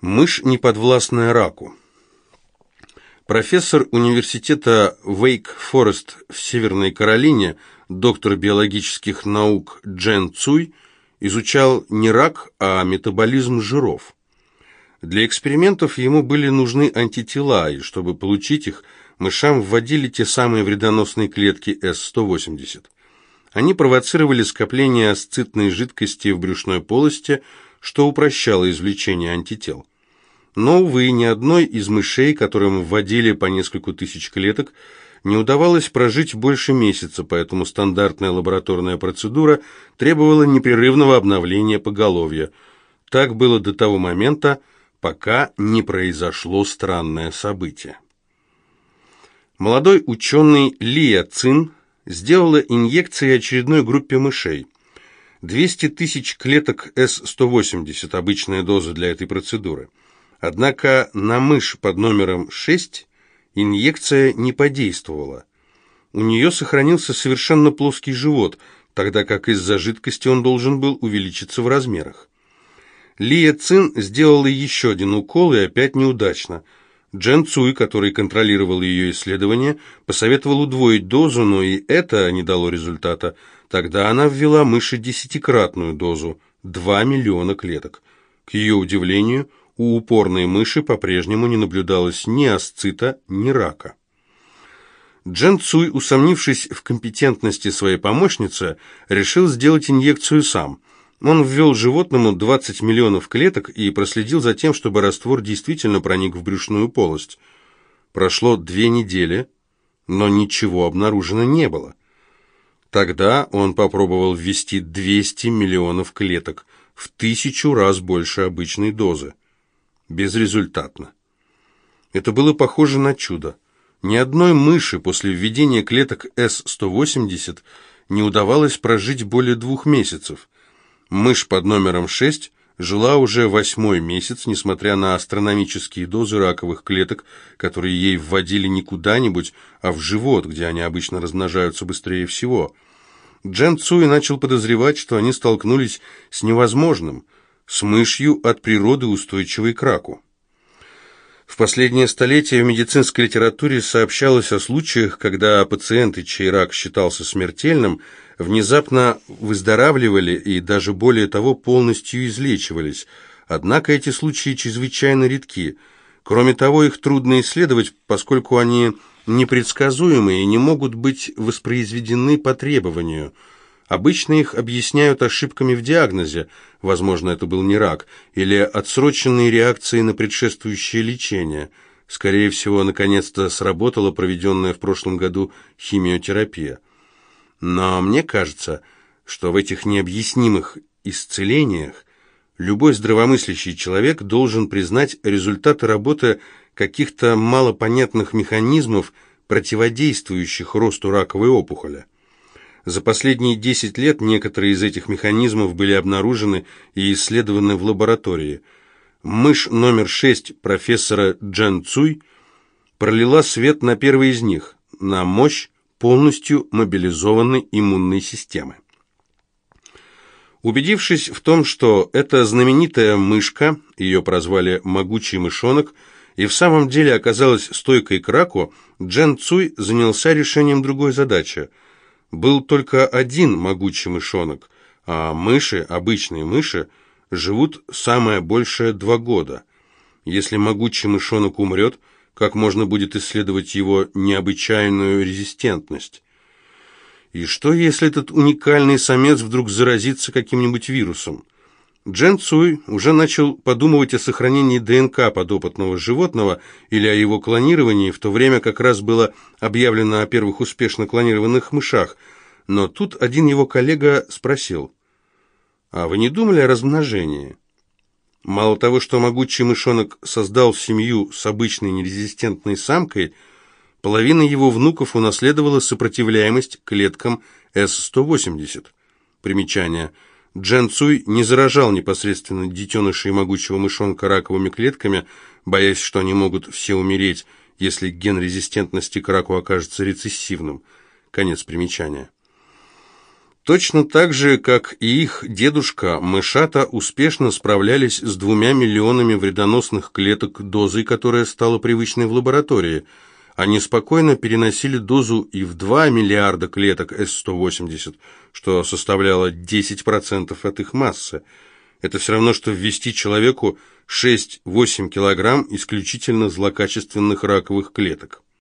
Мышь, не подвластная раку. Профессор университета Вейк-Форест в Северной Каролине, доктор биологических наук Джен Цуй, изучал не рак, а метаболизм жиров. Для экспериментов ему были нужны антитела, и чтобы получить их, мышам вводили те самые вредоносные клетки С-180. Они провоцировали скопление асцитной жидкости в брюшной полости, что упрощало извлечение антител. Но, увы, ни одной из мышей, которым вводили по несколько тысяч клеток, не удавалось прожить больше месяца, поэтому стандартная лабораторная процедура требовала непрерывного обновления поголовья. Так было до того момента, пока не произошло странное событие. Молодой ученый Лия Цин сделала инъекции очередной группе мышей. 200 тысяч клеток С-180 – обычная доза для этой процедуры. Однако на мышь под номером 6 инъекция не подействовала. У нее сохранился совершенно плоский живот, тогда как из-за жидкости он должен был увеличиться в размерах. Лия Цин сделала еще один укол и опять неудачно – Джен Цуй, который контролировал ее исследование, посоветовал удвоить дозу, но и это не дало результата. Тогда она ввела мыши десятикратную дозу – 2 миллиона клеток. К ее удивлению, у упорной мыши по-прежнему не наблюдалось ни асцита, ни рака. Джен Цуй, усомнившись в компетентности своей помощницы, решил сделать инъекцию сам – он ввел животному 20 миллионов клеток и проследил за тем, чтобы раствор действительно проник в брюшную полость. Прошло две недели, но ничего обнаружено не было. Тогда он попробовал ввести 200 миллионов клеток, в тысячу раз больше обычной дозы. Безрезультатно. Это было похоже на чудо. Ни одной мыши после введения клеток С-180 не удавалось прожить более двух месяцев – Мышь под номером 6 жила уже восьмой месяц, несмотря на астрономические дозы раковых клеток, которые ей вводили не куда-нибудь, а в живот, где они обычно размножаются быстрее всего. Джен Цуи начал подозревать, что они столкнулись с невозможным, с мышью от природы устойчивой к раку. В последнее столетие в медицинской литературе сообщалось о случаях, когда пациенты, чей рак считался смертельным, внезапно выздоравливали и даже более того полностью излечивались. Однако эти случаи чрезвычайно редки. Кроме того, их трудно исследовать, поскольку они непредсказуемы и не могут быть воспроизведены по требованию. Обычно их объясняют ошибками в диагнозе, возможно, это был не рак, или отсроченные реакции на предшествующее лечение. Скорее всего, наконец-то сработала проведенная в прошлом году химиотерапия. Но мне кажется, что в этих необъяснимых исцелениях любой здравомыслящий человек должен признать результаты работы каких-то малопонятных механизмов, противодействующих росту раковой опухоли. За последние 10 лет некоторые из этих механизмов были обнаружены и исследованы в лаборатории. Мышь номер 6 профессора Джен Цуй пролила свет на первый из них, на мощь полностью мобилизованной иммунной системы. Убедившись в том, что эта знаменитая мышка, ее прозвали «могучий мышонок», и в самом деле оказалась стойкой к раку, Джен Цуй занялся решением другой задачи. Был только один могучий мышонок, а мыши, обычные мыши, живут самое большее два года. Если могучий мышонок умрет – как можно будет исследовать его необычайную резистентность? И что, если этот уникальный самец вдруг заразится каким-нибудь вирусом? Джен Цуй уже начал подумывать о сохранении ДНК подопытного животного или о его клонировании, в то время как раз было объявлено о первых успешно клонированных мышах. Но тут один его коллега спросил, «А вы не думали о размножении?» Мало того, что могучий мышонок создал семью с обычной нерезистентной самкой, половина его внуков унаследовала сопротивляемость клеткам С-180. Примечание. Джен Цуй не заражал непосредственно детенышей могучего мышонка раковыми клетками, боясь, что они могут все умереть, если ген резистентности к раку окажется рецессивным. Конец примечания. Точно так же, как и их дедушка, мышата успешно справлялись с двумя миллионами вредоносных клеток дозой, которая стала привычной в лаборатории. Они спокойно переносили дозу и в 2 миллиарда клеток С-180, что составляло 10% от их массы. Это все равно, что ввести человеку 6-8 килограмм исключительно злокачественных раковых клеток.